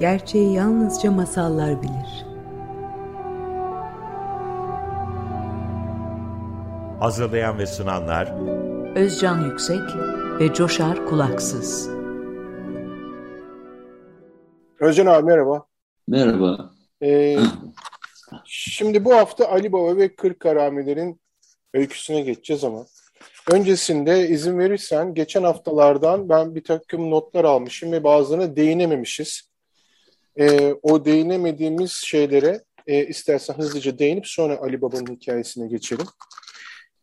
Gerçeği yalnızca masallar bilir. Hazırlayan ve sunanlar Özcan Yüksek ve Coşar Kulaksız. Özcan abi merhaba. Merhaba. Ee, şimdi bu hafta Ali Baba ve Kırk Karamilerin öyküsüne geçeceğiz ama öncesinde izin verirsen geçen haftalardan ben bir takım notlar almışım ve bazılarına değinememişiz. Ee, o değinemediğimiz şeylere e, istersen hızlıca değinip sonra Ali Baba'nın hikayesine geçelim.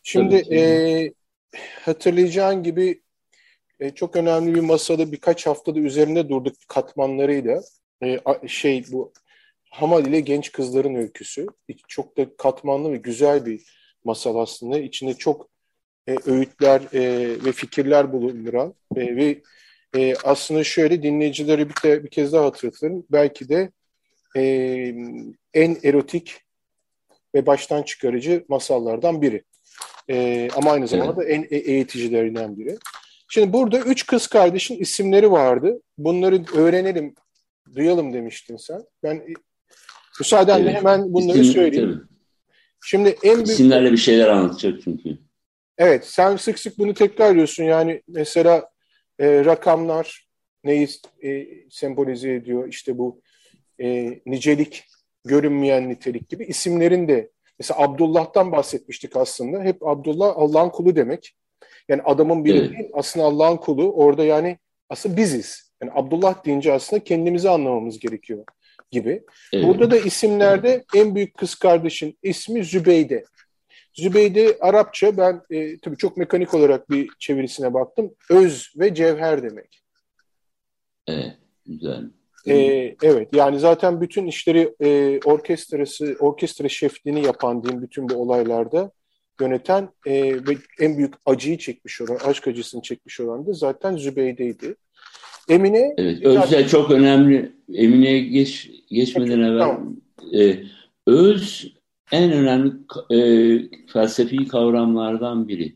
Şimdi e, hatırlayacağın gibi e, çok önemli bir masada birkaç haftada üzerinde durduk katmanlarıyla. E, şey bu Hamal ile genç kızların öyküsü. Çok da katmanlı ve güzel bir masal aslında. İçinde çok e, öğütler e, ve fikirler bulunduran e, ve e, aslında şöyle dinleyicileri bir, de, bir kez daha hatırlatırım. Belki de e, en erotik ve baştan çıkarıcı masallardan biri. E, ama aynı zamanda evet. en e, eğiticilerinden biri. Şimdi burada üç kız kardeşin isimleri vardı. Bunları öğrenelim, duyalım demiştin sen. Ben müsaadenle evet. hemen bunları İsim, söyleyeyim. Tabii. Şimdi en büyük... İsimlerle bir şeyler anlatacak çünkü. Evet, sen sık sık bunu tekrarlıyorsun. Yani mesela e, rakamlar neyi e, sembolize ediyor? İşte bu e, nicelik, görünmeyen nitelik gibi isimlerin de mesela Abdullah'tan bahsetmiştik aslında. Hep Abdullah Allah'ın kulu demek. Yani adamın biri evet. değil, aslında Allah'ın kulu. Orada yani aslında biziz. Yani Abdullah deyince aslında kendimizi anlamamız gerekiyor gibi. Evet. Burada da isimlerde en büyük kız kardeşin ismi Zübeyde. Zübeyde Arapça ben e, tabii çok mekanik olarak bir çevirisine baktım. Öz ve cevher demek. Evet, güzel. Ee, evet yani zaten bütün işleri e, orkestrası, orkestra şefliğini yapan diyeyim bütün bu olaylarda yöneten e, ve en büyük acıyı çekmiş olan, aşk acısını çekmiş olan da zaten Zübeyde'ydi. Emine... Evet, Özde çok önemli. Emine'ye geç, geçmeden evvel tamam. e, öz en önemli e, felsefi kavramlardan biri.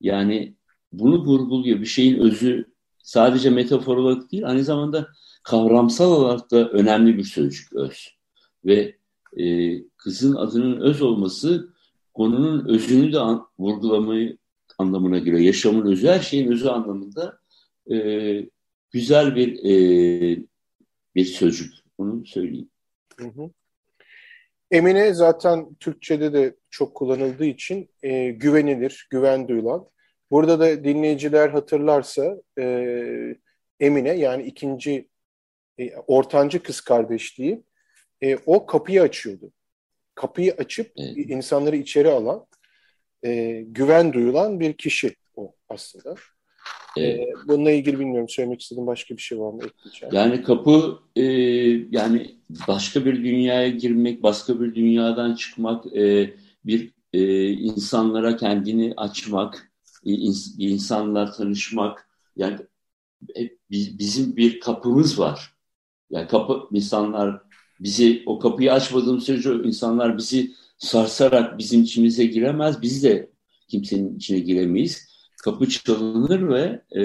Yani bunu vurguluyor. Bir şeyin özü sadece metafor olarak değil, aynı zamanda kavramsal olarak da önemli bir sözcük öz. Ve e, kızın adının öz olması konunun özünü de an, vurgulamayı anlamına geliyor. Yaşamın özü, her şeyin özü anlamında e, güzel bir e, bir sözcük. Onu söyleyeyim. Hı hı. Emine zaten Türkçe'de de çok kullanıldığı için e, güvenilir, güven duyulan. Burada da dinleyiciler hatırlarsa e, Emine yani ikinci e, ortancı kız kardeşliği e, o kapıyı açıyordu. Kapıyı açıp evet. insanları içeri alan, e, güven duyulan bir kişi o aslında. Ee, bununla ilgili bilmiyorum. Söylemek istediğim başka bir şey var mı? Ekleyeceğim. Yani kapı e, yani başka bir dünyaya girmek, başka bir dünyadan çıkmak, e, bir e, insanlara kendini açmak, e, ins, insanlarla tanışmak. Yani e, bizim bir kapımız var. Yani kapı insanlar bizi o kapıyı açmadığım sürece insanlar bizi sarsarak bizim içimize giremez. Biz de kimsenin içine giremeyiz kapı çalınır ve e,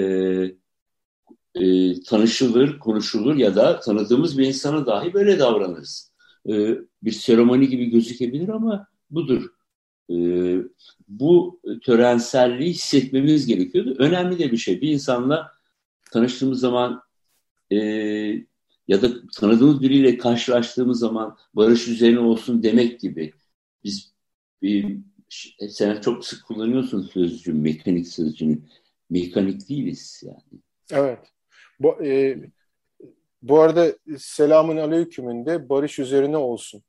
e, tanışılır, konuşulur ya da tanıdığımız bir insana dahi böyle davranırız. E, bir seremoni gibi gözükebilir ama budur. E, bu törenselliği hissetmemiz gerekiyordu. Önemli de bir şey. Bir insanla tanıştığımız zaman e, ya da tanıdığımız biriyle karşılaştığımız zaman barış üzerine olsun demek gibi. Biz bir sen çok sık kullanıyorsun sözcüğü, mekanik sözcüğünü. Mekanik değiliz yani. Evet. Bu, e, bu arada selamun aleykümün de barış üzerine olsun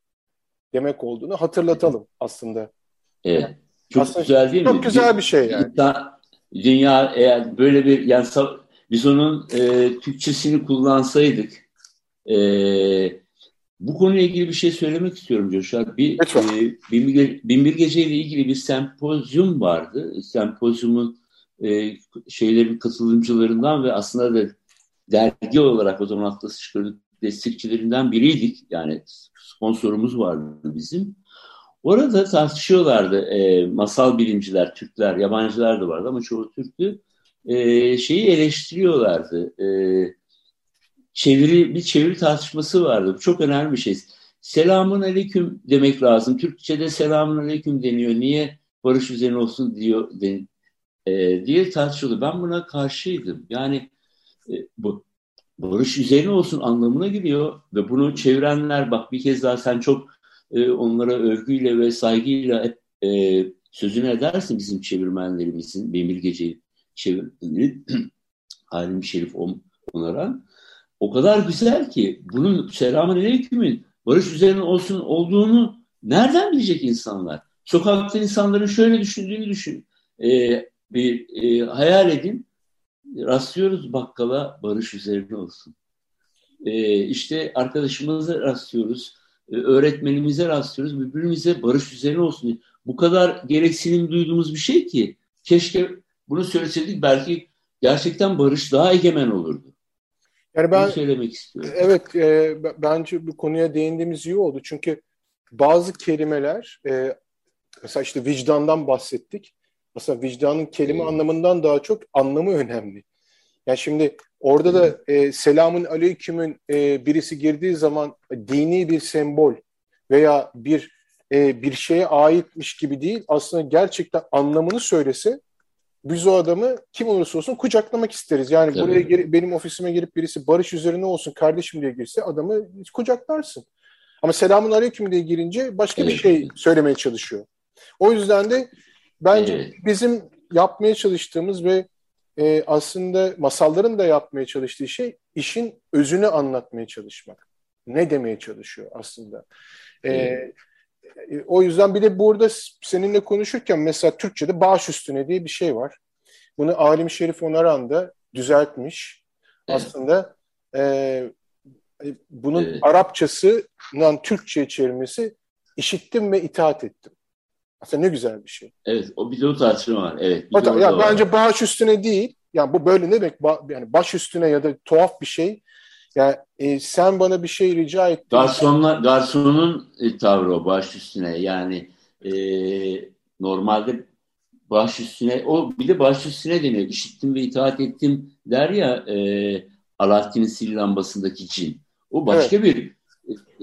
demek olduğunu hatırlatalım aslında. Evet. Çok aslında güzel değil çok mi? Çok güzel bir şey yani. Dünya eğer böyle bir yani biz onun e, Türkçesini kullansaydık e, bu konuyla ilgili bir şey söylemek istiyorum Coşar. Bir, e, Binbir, Binbir Gece ile ilgili bir sempozyum vardı. Sempozyumun e, şeylerin katılımcılarından ve aslında da dergi olarak o zaman Atlas çıkardık destekçilerinden biriydik. Yani sponsorumuz vardı bizim. Orada tartışıyorlardı e, masal bilimciler, Türkler, yabancılar da vardı ama çoğu Türktü. E, şeyi eleştiriyorlardı. E, çeviri bir çeviri tartışması vardı. Bu çok önemli bir şey. Selamun aleyküm demek lazım. Türkçe'de selamun aleyküm deniyor. Niye barış üzerine olsun diyor de, e, diye tartışıldı. Ben buna karşıydım. Yani bu barış üzerine olsun anlamına geliyor ve bunu çevirenler bak bir kez daha sen çok e, onlara övgüyle ve saygıyla hep e, sözünü edersin bizim çevirmenlerimizin, Bemir Gece çevirmenleri, Halim Şerif onaran. O kadar güzel ki bunun selamun aleykümün barış üzerine olsun olduğunu nereden bilecek insanlar? Sokakta insanların şöyle düşündüğünü düşün. E, bir e, hayal edin. Rastlıyoruz bakkala barış üzerine olsun. E, işte arkadaşımıza rastlıyoruz. E, öğretmenimize rastlıyoruz. Birbirimize barış üzerine olsun. Bu kadar gereksinim duyduğumuz bir şey ki keşke bunu söyleseydik belki gerçekten barış daha egemen olurdu. Yani ben Bunu söylemek istiyorum. Evet, e, bence bu konuya değindiğimiz iyi oldu. Çünkü bazı kelimeler, e, mesela işte vicdandan bahsettik. Mesela vicdanın kelime evet. anlamından daha çok anlamı önemli. Yani şimdi orada da e, selamun aleykümün e, birisi girdiği zaman dini bir sembol veya bir e, bir şeye aitmiş gibi değil, aslında gerçekten anlamını söylese biz o adamı kim olursa olsun kucaklamak isteriz. Yani Tabii. buraya geri, benim ofisime gelip birisi barış üzerine olsun kardeşim diye girse adamı kucaklarsın. Ama selamun aleyküm diye girince başka evet. bir şey söylemeye çalışıyor. O yüzden de bence evet. bizim yapmaya çalıştığımız ve e, aslında masalların da yapmaya çalıştığı şey işin özünü anlatmaya çalışmak. Ne demeye çalışıyor aslında. E. E, o yüzden bir de burada seninle konuşurken mesela Türkçe'de baş üstüne diye bir şey var. Bunu Alim Şerif Onaran da düzeltmiş. Evet. Aslında e, e bunun evet. Arapçasından Türkçe'ye çevirmesi işittim ve itaat ettim. Aslında ne güzel bir şey. Evet, o bir de o tartışma var. Evet. Bir o, ya bence baş üstüne değil. Yani bu böyle ne demek? Yani baş üstüne ya da tuhaf bir şey. Yani e, sen bana bir şey rica ettin. Garsonla, garsonun e, tavrı o baş üstüne. Yani e, normalde baş üstüne, o bir de baş üstüne deniyor. İşittim ve itaat ettim der ya e, Alaaddin'in sil lambasındaki cin. O başka evet. bir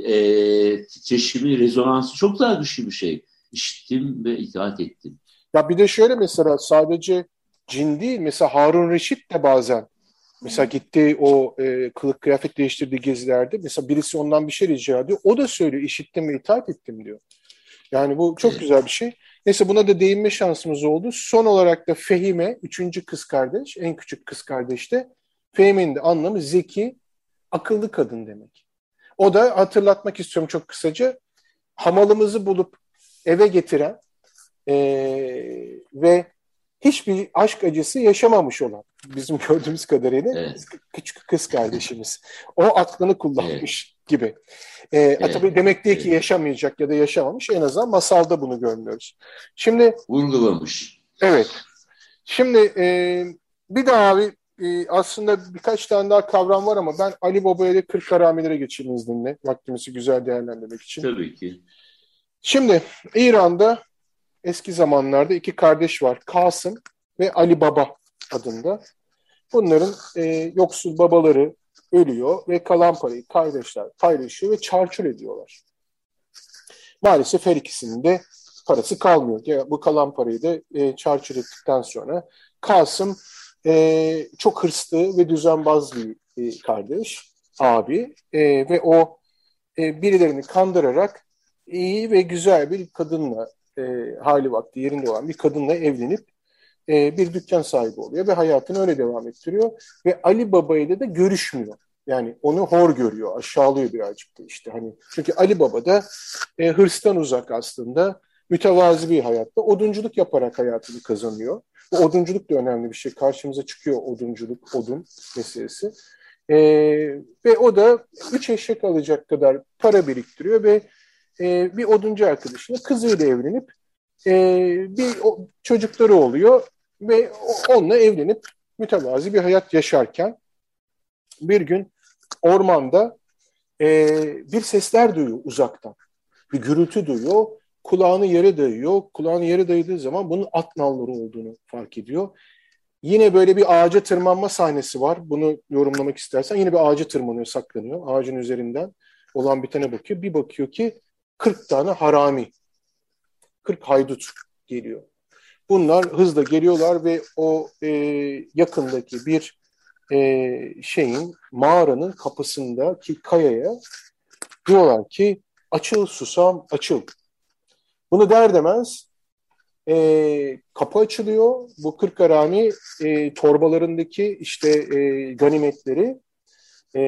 e, titreşimi, rezonansı çok daha güçlü bir şey. İşittim ve itaat ettim. Ya bir de şöyle mesela sadece cin değil. Mesela Harun Reşit de bazen Mesela gitti o e, kılık kıyafet değiştirdiği gezilerde mesela birisi ondan bir şey rica ediyor. O da söylüyor işittim ve itaat ettim diyor. Yani bu çok güzel bir şey. Neyse buna da değinme şansımız oldu. Son olarak da Fehime, üçüncü kız kardeş, en küçük kız kardeş de Fehime'nin de anlamı zeki, akıllı kadın demek. O da hatırlatmak istiyorum çok kısaca. Hamalımızı bulup eve getiren e, ve hiçbir aşk acısı yaşamamış olan bizim gördüğümüz kadarıyla evet. küçük kız kardeşimiz. O aklını kullanmış evet. gibi. Ee, evet. Tabii demek değil ki yaşamayacak ya da yaşamamış. En azından masalda bunu görmüyoruz. Şimdi vurgulamış. Evet. Şimdi e, bir daha bir e, aslında birkaç tane daha kavram var ama ben Ali Baba ile Kırk Haramelere geçeyim izninle. Vaktimizi güzel değerlendirmek için. Tabii ki. Şimdi İran'da eski zamanlarda iki kardeş var. Kasım ve Ali Baba adında. Bunların e, yoksul babaları ölüyor ve kalan parayı kardeşler paylaşıyor ve çarçur ediyorlar. Maalesef her ikisinin de parası kalmıyor. Ya, bu kalan parayı da e, çarçur ettikten sonra Kasım e, çok hırslı ve düzenbaz bir e, kardeş, abi e, ve o e, birilerini kandırarak iyi ve güzel bir kadınla e, hali vakti yerinde olan bir kadınla evlenip e, bir dükkan sahibi oluyor ve hayatını öyle devam ettiriyor. Ve Ali Baba ile de görüşmüyor. Yani onu hor görüyor, aşağılıyor birazcık da işte hani. Çünkü Ali Baba da e, hırstan uzak aslında, mütevazi bir hayatta odunculuk yaparak hayatını kazanıyor. Bu odunculuk da önemli bir şey. Karşımıza çıkıyor odunculuk, odun meselesi. E, ve o da üç eşek alacak kadar para biriktiriyor ve e, bir oduncu arkadaşına kızıyla evlenip e, bir o, çocukları oluyor ve onunla evlenip mütevazi bir hayat yaşarken bir gün ormanda e, bir sesler duyuyor uzaktan. Bir gürültü duyuyor. Kulağını yere dayıyor. Kulağını yere dayadığı zaman bunun at nalları olduğunu fark ediyor. Yine böyle bir ağaca tırmanma sahnesi var. Bunu yorumlamak istersen. Yine bir ağaca tırmanıyor, saklanıyor. Ağacın üzerinden olan bir tane bakıyor. Bir bakıyor ki 40 tane harami, 40 haydut geliyor. Bunlar hızla geliyorlar ve o e, yakındaki bir e, şeyin mağaranın kapısındaki kayaya diyorlar ki açıl susam açıl. Bunu der demez e, kapı açılıyor. Bu kırk harami e, torbalarındaki işte e, ganimetleri e,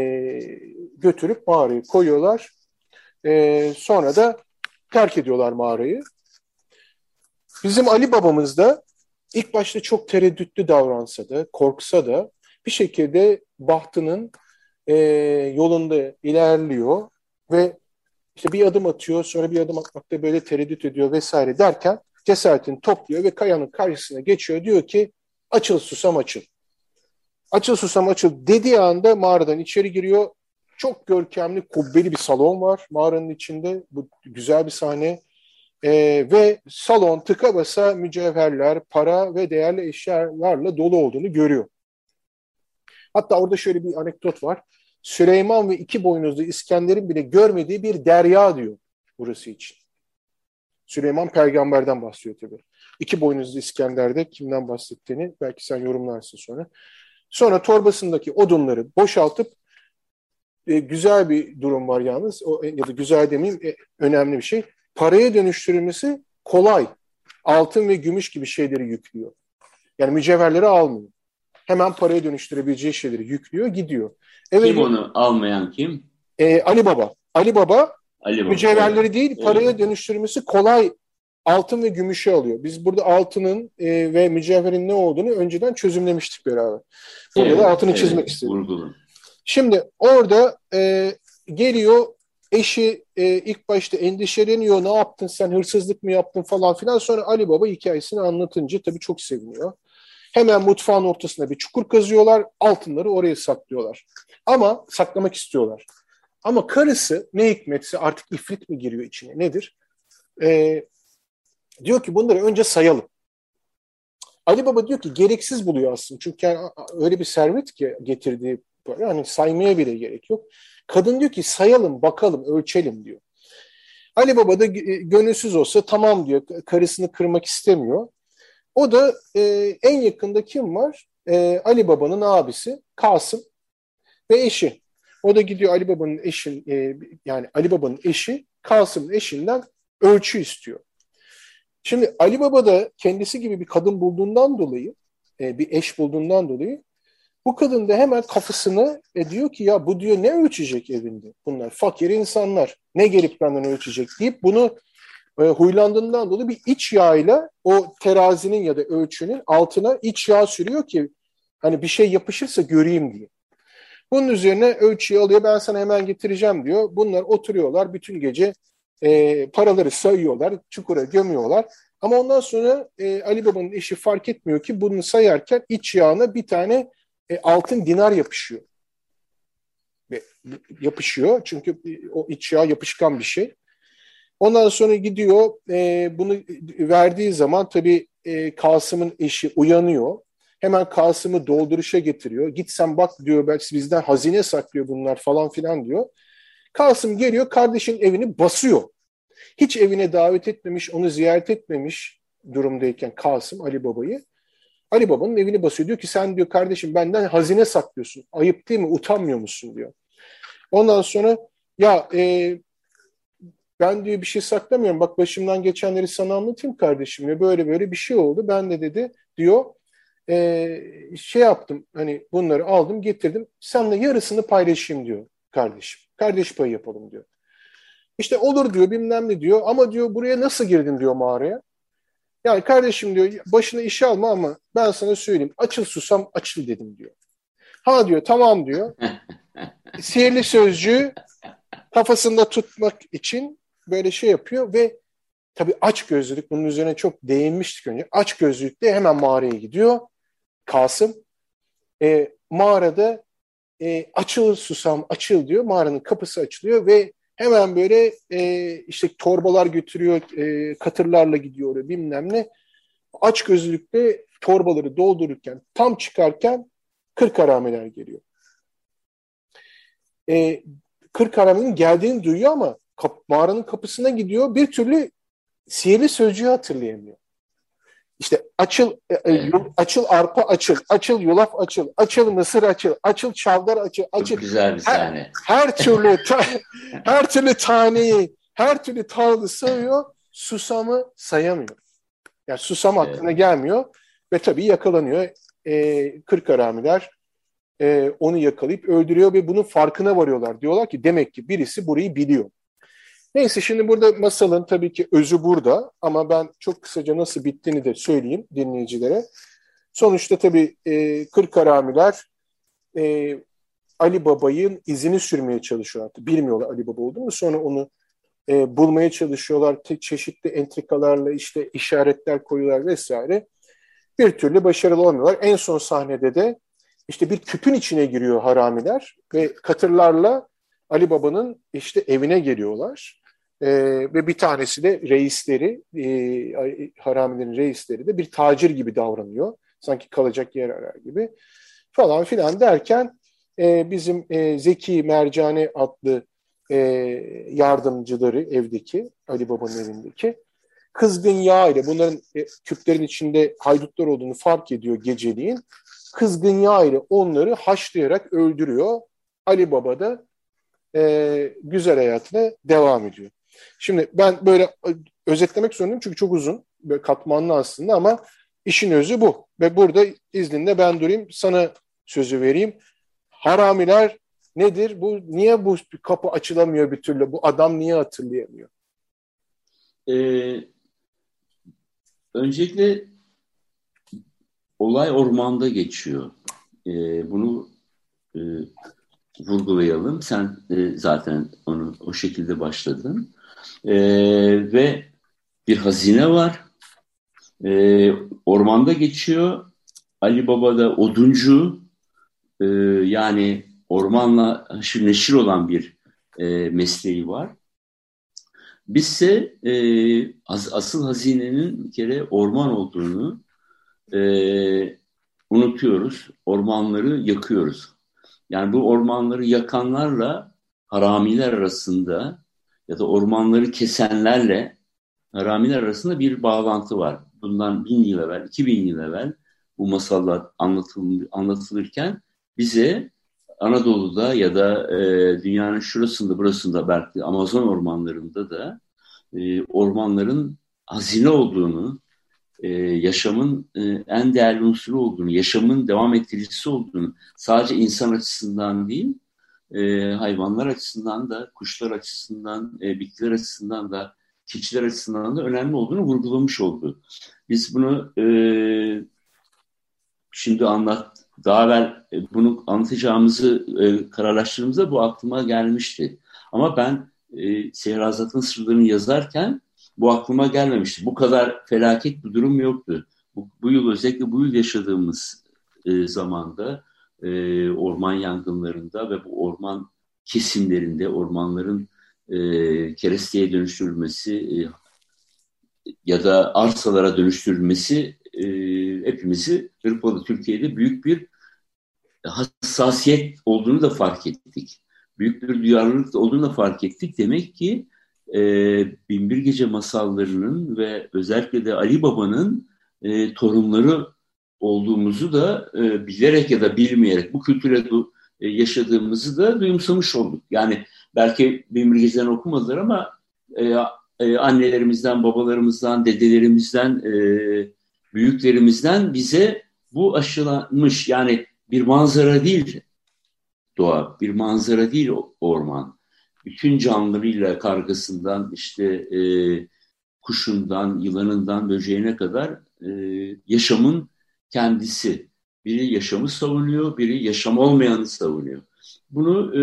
götürüp mağaraya koyuyorlar. E, sonra da terk ediyorlar mağarayı. Bizim Ali babamız da ilk başta çok tereddütlü davransa da, korksa da bir şekilde bahtının e, yolunda ilerliyor ve işte bir adım atıyor, sonra bir adım atmakta böyle tereddüt ediyor vesaire derken cesaretini topluyor ve kayanın karşısına geçiyor. Diyor ki açıl susam açıl. Açıl susam açıl dediği anda mağaradan içeri giriyor. Çok görkemli, kubbeli bir salon var mağaranın içinde. Bu güzel bir sahne. Ee, ve salon tıka basa mücevherler, para ve değerli eşyalarla dolu olduğunu görüyor. Hatta orada şöyle bir anekdot var. Süleyman ve iki boynuzlu İskender'in bile görmediği bir derya diyor burası için. Süleyman peygamberden bahsediyor tabii. İki boynuzlu İskender'de kimden bahsettiğini belki sen yorumlarsın sonra. Sonra torbasındaki odunları boşaltıp e, güzel bir durum var yalnız. O, ya da güzel demeyeyim e, önemli bir şey. Paraya dönüştürülmesi kolay. Altın ve gümüş gibi şeyleri yüklüyor. Yani mücevherleri almıyor. Hemen paraya dönüştürebileceği şeyleri yüklüyor, gidiyor. Evet, kim onu almayan kim? E, Ali Baba. Ali Baba Ali mücevherleri değil paraya dönüştürmesi kolay altın ve gümüşü alıyor. Biz burada altının e, ve mücevherin ne olduğunu önceden çözümlemiştik beraber. Burada evet, da altını evet, çizmek istedim. Vurgulun. Şimdi orada e, geliyor eşi e, ilk başta endişeleniyor. Ne yaptın sen hırsızlık mı yaptın falan filan. Sonra Ali Baba hikayesini anlatınca tabii çok seviniyor. Hemen mutfağın ortasına bir çukur kazıyorlar. Altınları oraya saklıyorlar. Ama saklamak istiyorlar. Ama karısı ne hikmetse artık ifrit mi giriyor içine nedir? Ee, diyor ki bunları önce sayalım. Ali Baba diyor ki gereksiz buluyor aslında. Çünkü yani öyle bir servet ki getirdiği para hani saymaya bile gerek yok. Kadın diyor ki sayalım bakalım ölçelim diyor. Ali Baba da gönülsüz olsa tamam diyor karısını kırmak istemiyor. O da e, en yakında kim var? E, Ali Baba'nın abisi Kasım ve eşi. O da gidiyor Ali Baba'nın eşin e, yani Ali Baba'nın eşi Kasım'ın eşinden ölçü istiyor. Şimdi Ali Baba da kendisi gibi bir kadın bulduğundan dolayı e, bir eş bulduğundan dolayı bu kadın da hemen kafasını e, diyor ki ya bu diyor ne ölçecek evinde bunlar fakir insanlar ne gelip benden ölçecek deyip bunu e, huylandığından dolayı bir iç yağıyla o terazinin ya da ölçünün altına iç yağ sürüyor ki hani bir şey yapışırsa göreyim diye. Bunun üzerine ölçüyü alıyor ben sana hemen getireceğim diyor. Bunlar oturuyorlar bütün gece e, paraları sayıyorlar, çukura gömüyorlar. Ama ondan sonra e, Ali Baba'nın eşi fark etmiyor ki bunu sayarken iç yağına bir tane e, altın dinar yapışıyor. Ve yapışıyor çünkü o iç yağ yapışkan bir şey. Ondan sonra gidiyor e, bunu verdiği zaman tabii e, Kasım'ın eşi uyanıyor. Hemen Kasım'ı dolduruşa getiriyor. Git sen bak diyor belki bizden hazine saklıyor bunlar falan filan diyor. Kasım geliyor kardeşin evini basıyor. Hiç evine davet etmemiş, onu ziyaret etmemiş durumdayken Kasım Ali Baba'yı. Ali Baba'nın evini basıyor. Diyor ki sen diyor kardeşim benden hazine saklıyorsun. Ayıp değil mi? Utanmıyor musun diyor. Ondan sonra ya e, ben diyor bir şey saklamıyorum. Bak başımdan geçenleri sana anlatayım kardeşim. Ya böyle böyle bir şey oldu. Ben de dedi diyor e, şey yaptım hani bunları aldım getirdim. Seninle yarısını paylaşayım diyor kardeşim. Kardeş payı yapalım diyor. İşte olur diyor bilmem ne diyor ama diyor buraya nasıl girdin diyor mağaraya. Yani kardeşim diyor başına işe alma ama ben sana söyleyeyim açıl susam açıl dedim diyor. Ha diyor tamam diyor. Sihirli sözcüğü kafasında tutmak için böyle şey yapıyor ve tabii aç gözlülük bunun üzerine çok değinmiştik önce. Aç gözlülükle hemen mağaraya gidiyor. Kasım e, mağarada e, açıl susam açıl diyor. Mağaranın kapısı açılıyor ve hemen böyle e, işte torbalar götürüyor, e, katırlarla gidiyor bilmem ne. Aç gözlükle torbaları doldururken tam çıkarken kırk harameler geliyor. E, kırk haramenin geldiğini duyuyor ama kap, mağaranın kapısına gidiyor bir türlü sihirli sözcüğü hatırlayamıyor. İşte açıl e, e açıl arpa açıl, açıl yulaf açıl, açıl mısır açıl, açıl çavdar açıl, açıl. Çok güzel bir sahne. Her, her türlü ta, her türlü taneyi, her türlü tahılı sayıyor, susamı sayamıyor. Yani susam aklına evet. gelmiyor ve tabii yakalanıyor. E, kırk haramiler e, onu yakalayıp öldürüyor ve bunun farkına varıyorlar. Diyorlar ki demek ki birisi burayı biliyor. Neyse şimdi burada masalın tabii ki özü burada ama ben çok kısaca nasıl bittiğini de söyleyeyim dinleyicilere. Sonuçta tabii e, kırk haramiler e, Ali Baba'nın izini sürmeye çalışıyorlar. Bilmiyorlar Ali Baba olduğunu. Sonra onu e, bulmaya çalışıyorlar. Çeşitli entrikalarla işte işaretler koyuyorlar vesaire. Bir türlü başarılı olmuyorlar. En son sahnede de işte bir küpün içine giriyor haramiler ve katırlarla Ali Baba'nın işte evine geliyorlar. Ee, ve bir tanesi de reisleri, e, haramilerin reisleri de bir tacir gibi davranıyor. Sanki kalacak yer arar gibi falan filan derken e, bizim e, Zeki Mercane adlı e, yardımcıları evdeki, Ali Baba'nın evindeki kızgın yağ ile bunların e, küplerin içinde haydutlar olduğunu fark ediyor geceliğin. Kızgın yağ ile onları haşlayarak öldürüyor. Ali Baba da e, güzel hayatına devam ediyor. Şimdi ben böyle özetlemek zorundayım çünkü çok uzun, böyle katmanlı aslında ama işin özü bu. Ve burada izninle ben durayım, sana sözü vereyim. Haramiler nedir? Bu niye bu kapı açılamıyor bir türlü? Bu adam niye hatırlayamıyor? Ee, öncelikle olay ormanda geçiyor. Ee, bunu e, vurgulayalım. Sen e, zaten onu o şekilde başladın. E, ve bir hazine var. E, ormanda geçiyor. Ali Baba da oduncu. E, yani ormanla haşır neşir olan bir e, mesleği var. Bizse e, as, asıl hazinenin bir kere orman olduğunu e, unutuyoruz. Ormanları yakıyoruz. Yani bu ormanları yakanlarla haramiler arasında ya da ormanları kesenlerle haramiler arasında bir bağlantı var. Bundan bin yıl evvel, iki bin yıl evvel bu masallar anlatıl, anlatılırken bize Anadolu'da ya da e, dünyanın şurasında burasında belki Amazon ormanlarında da e, ormanların hazine olduğunu, e, yaşamın e, en değerli unsuru olduğunu, yaşamın devam ettiricisi olduğunu sadece insan açısından değil, e, hayvanlar açısından da, kuşlar açısından, e, bitkiler açısından da, keçiler açısından da önemli olduğunu vurgulamış oldu. Biz bunu e, şimdi anlat, daha evvel e, bunu anlatacağımızı e, kararlaştırdığımızda bu aklıma gelmişti. Ama ben e, Sehrazat'ın sırlarını yazarken bu aklıma gelmemişti. Bu kadar felaket bir durum yoktu. Bu, bu yıl özellikle bu yıl yaşadığımız e, zamanda e, orman yangınlarında ve bu orman kesimlerinde ormanların e, keresteye dönüştürülmesi e, ya da arsalara dönüştürülmesi e, hepimizi Hırpalı Türkiye'de büyük bir hassasiyet olduğunu da fark ettik. Büyük bir duyarlılık olduğunu da fark ettik. Demek ki e, Binbir Gece masallarının ve özellikle de Ali Baba'nın e, torunları olduğumuzu da e, bilerek ya da bilmeyerek bu kültüre du, e, yaşadığımızı da duyumsamış olduk. Yani belki Binbir Gece'den okumadılar ama e, e, annelerimizden, babalarımızdan, dedelerimizden, e, büyüklerimizden bize bu aşılanmış. Yani bir manzara değil doğa, bir manzara değil orman bütün canlılarıyla kargasından işte e, kuşundan, yılanından, böceğine kadar e, yaşamın kendisi. Biri yaşamı savunuyor, biri yaşam olmayanı savunuyor. Bunu e,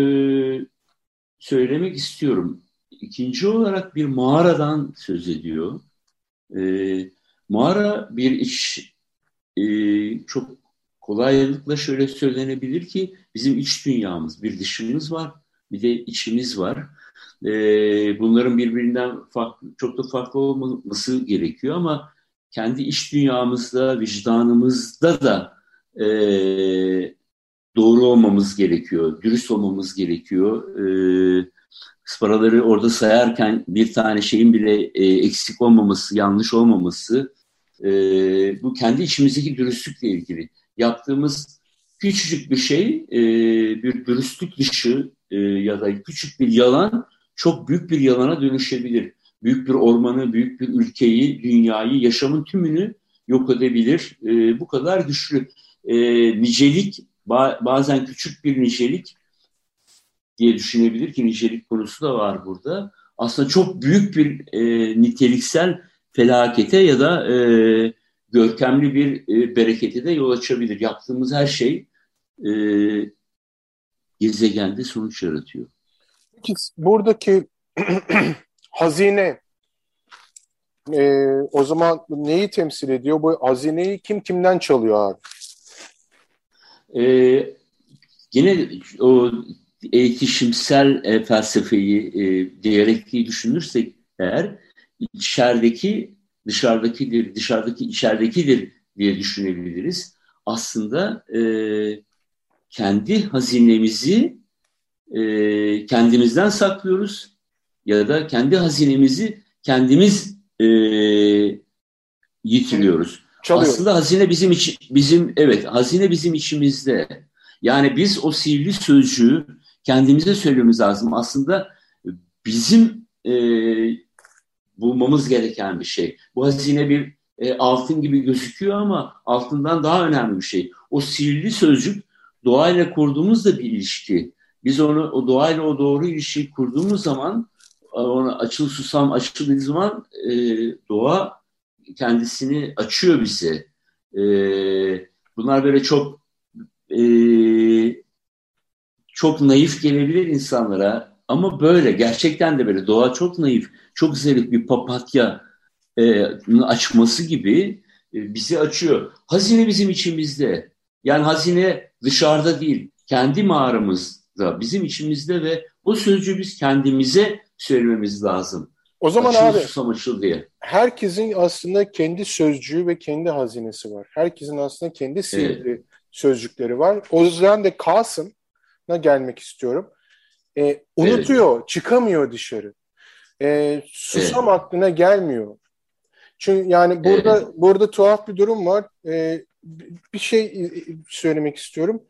söylemek istiyorum. İkinci olarak bir mağaradan söz ediyor. E, mağara bir iş e, çok kolaylıkla şöyle söylenebilir ki bizim iç dünyamız, bir dışımız var, bir de içimiz var. E, bunların birbirinden farklı, çok da farklı olması gerekiyor ama kendi iş dünyamızda, vicdanımızda da e, doğru olmamız gerekiyor, dürüst olmamız gerekiyor. E, paraları orada sayarken bir tane şeyin bile e, eksik olmaması, yanlış olmaması, e, bu kendi içimizdeki dürüstlükle ilgili. Yaptığımız küçücük bir şey, e, bir dürüstlük dışı e, ya da küçük bir yalan çok büyük bir yalana dönüşebilir. Büyük bir ormanı, büyük bir ülkeyi, dünyayı, yaşamın tümünü yok edebilir. E, bu kadar güçlü. E, nicelik, ba bazen küçük bir nicelik diye düşünebilir ki nicelik konusu da var burada. Aslında çok büyük bir e, niteliksel felakete ya da e, görkemli bir e, berekete de yol açabilir. Yaptığımız her şey e, gezegende sonuç yaratıyor. Buradaki hazine e, o zaman neyi temsil ediyor? Bu hazineyi kim kimden çalıyor abi? E, yine o eğitişimsel e, felsefeyi, e, diyalektiği düşünürsek eğer içerideki dışarıdakidir, dışarıdaki içeridekidir diye düşünebiliriz. Aslında e, kendi hazinemizi e, kendimizden saklıyoruz ya da kendi hazinemizi kendimiz e, yitiriyoruz. Çalıyor. Aslında hazine bizim için bizim evet hazine bizim içimizde. Yani biz o sihirli sözcüğü kendimize söylememiz lazım. Aslında bizim e, bulmamız gereken bir şey. Bu hazine bir e, altın gibi gözüküyor ama altından daha önemli bir şey. O sihirli sözcük doğayla kurduğumuz da bir ilişki. Biz onu o doğayla o doğru ilişkiyi kurduğumuz zaman ona açıl susam açıldığı zaman e, doğa kendisini açıyor bize. E, bunlar böyle çok e, çok naif gelebilir insanlara ama böyle gerçekten de böyle doğa çok naif, çok zarif bir papatya e, açması gibi e, bizi açıyor. Hazine bizim içimizde. Yani hazine dışarıda değil, kendi mağaramızda, bizim içimizde ve o sözcüğü biz kendimize söylememiz lazım. O zaman açıl, abi diye. herkesin aslında kendi sözcüğü ve kendi hazinesi var. Herkesin aslında kendi sihirli evet. sözcükleri var. O yüzden de Kasım'a gelmek istiyorum. E, unutuyor, evet. çıkamıyor dışarı. E, susam evet. aklına gelmiyor. Çünkü yani burada evet. burada tuhaf bir durum var. E, bir şey söylemek istiyorum.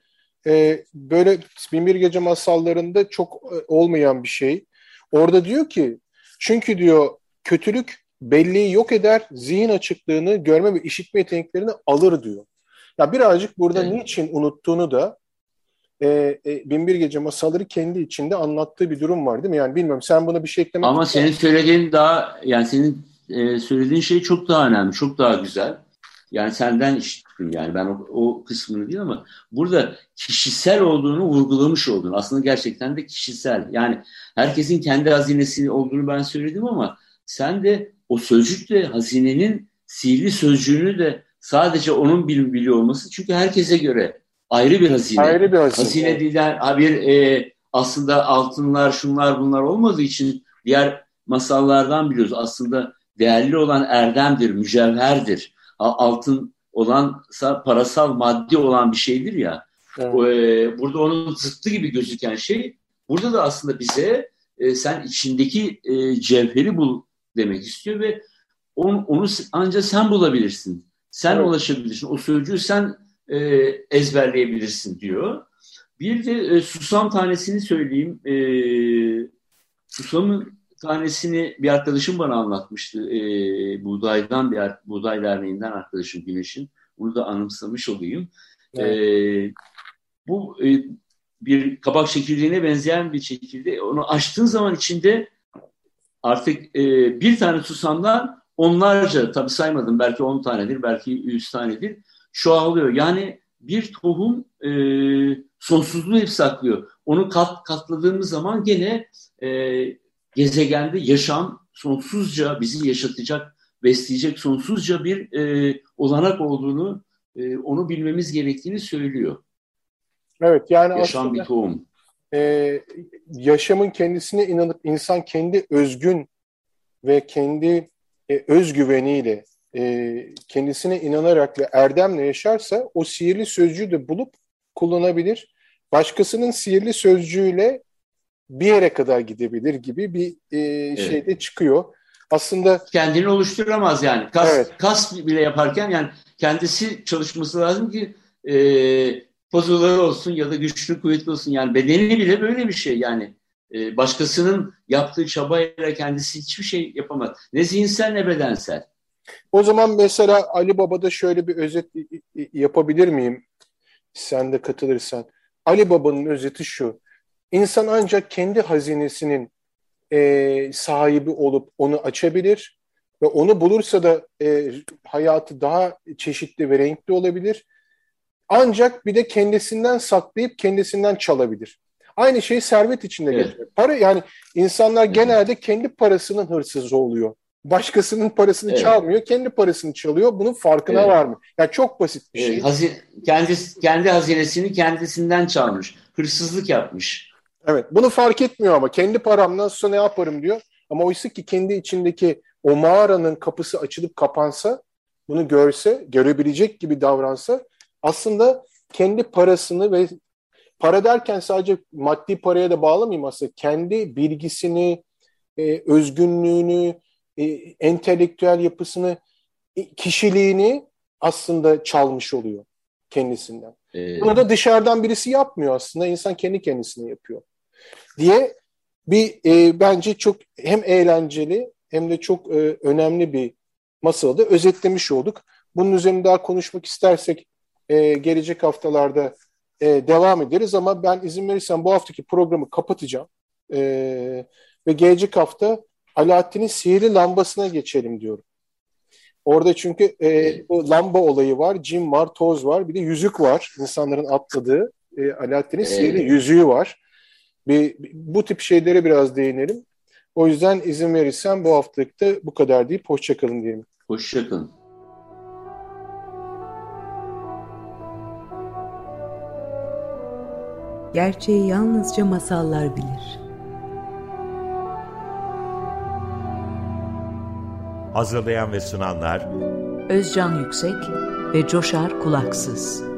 E, böyle Binbir Gece masallarında çok e, olmayan bir şey. Orada diyor ki çünkü diyor kötülük belleği yok eder, zihin açıklığını, görme ve işitme yeteneklerini alır diyor. Ya birazcık burada evet. niçin unuttuğunu da e, e, Binbir Gece masalları kendi içinde anlattığı bir durum var değil mi? Yani bilmiyorum sen buna bir şey eklemek Ama senin söylediğin daha yani senin e, söylediğin şey çok daha önemli, çok daha güzel. Yani senden işittim yani ben o, o kısmını değil ama burada kişisel olduğunu vurgulamış oldun. Aslında gerçekten de kişisel. Yani herkesin kendi hazinesi olduğunu ben söyledim ama sen de o sözcükle hazinenin sihirli sözcüğünü de sadece onun bil, biliyor olması çünkü herkese göre ayrı bir hazine. Ayrı bir hazine. Hazine değiller bir e, aslında altınlar şunlar bunlar olmadığı için diğer masallardan biliyoruz. Aslında değerli olan erdemdir, mücevherdir altın olansa parasal maddi olan bir şeydir ya. Evet. E, burada onun zıttı gibi gözüken şey burada da aslında bize e, sen içindeki e, cevheri bul demek istiyor ve onu, onu ancak sen bulabilirsin. Sen evet. ulaşabilirsin. O sözcüğü sen e, ezberleyebilirsin diyor. Bir de e, susam tanesini söyleyeyim. E, susamın tanesini bir arkadaşım bana anlatmıştı. E, buğdaydan bir buğday derneğinden arkadaşım Güneş'in. Bunu da anımsamış olayım. Evet. E, bu e, bir kabak çekirdeğine benzeyen bir çekirdeği. Onu açtığın zaman içinde artık e, bir tane susamdan onlarca tabii saymadım belki on tanedir belki yüz tanedir çoğalıyor. Yani bir tohum e, sonsuzluğu hep saklıyor. Onu kat, katladığımız zaman gene e, gezegende yaşam sonsuzca bizi yaşatacak, besleyecek sonsuzca bir e, olanak olduğunu, e, onu bilmemiz gerektiğini söylüyor. Evet yani yaşam aslında, bir tohum. E, yaşamın kendisine inanıp insan kendi özgün ve kendi e, özgüveniyle e, kendisine inanarak ve erdemle yaşarsa o sihirli sözcüğü de bulup kullanabilir. Başkasının sihirli sözcüğüyle bir yere kadar gidebilir gibi bir e, evet. şeyde çıkıyor. Aslında kendini oluşturamaz yani. Kas, evet. kas bile yaparken yani kendisi çalışması lazım ki e, pozuları olsun ya da güçlü kuvvetli olsun. Yani bedeni bile böyle bir şey yani. E, başkasının yaptığı çabayla kendisi hiçbir şey yapamaz. Ne zihinsel ne bedensel. O zaman mesela Ali Baba'da şöyle bir özet yapabilir miyim? Sen de katılırsan. Ali Baba'nın özeti şu. İnsan ancak kendi hazinesinin e, sahibi olup onu açabilir ve onu bulursa da e, hayatı daha çeşitli ve renkli olabilir. Ancak bir de kendisinden saklayıp kendisinden çalabilir. Aynı şey servet içinde evet. geçiyor. Para yani insanlar genelde kendi parasının hırsızı oluyor. Başkasının parasını evet. çalmıyor, kendi parasını çalıyor. Bunun farkına evet. var mı? Yani çok basit bir şey. Evet. Hazin, kendi, kendi hazinesini kendisinden çalmış. Hırsızlık yapmış. Evet. Bunu fark etmiyor ama kendi paramdan sonra ne yaparım diyor. Ama oysa ki kendi içindeki o mağaranın kapısı açılıp kapansa, bunu görse, görebilecek gibi davransa aslında kendi parasını ve para derken sadece maddi paraya da bağlamayayım aslında. Kendi bilgisini, e, özgünlüğünü, e, entelektüel yapısını, e, kişiliğini aslında çalmış oluyor kendisinden. Ee... Bunu da dışarıdan birisi yapmıyor aslında. İnsan kendi kendisine yapıyor. Diye bir e, bence çok hem eğlenceli hem de çok e, önemli bir masalda özetlemiş olduk. Bunun üzerine daha konuşmak istersek e, gelecek haftalarda e, devam ederiz ama ben izin verirsen bu haftaki programı kapatacağım. E, ve gelecek hafta Alaaddin'in sihirli lambasına geçelim diyorum. Orada çünkü e, bu lamba olayı var, cim var, toz var, bir de yüzük var. insanların atladığı e, Alaaddin'in sihirli yüzüğü var. Bir, bu tip şeylere biraz değinelim. O yüzden izin verirsen bu haftalıkta bu kadar deyip hoşçakalın diyelim. Hoşçakalın. Gerçeği yalnızca masallar bilir. Hazırlayan ve sunanlar Özcan Yüksek ve Coşar Kulaksız.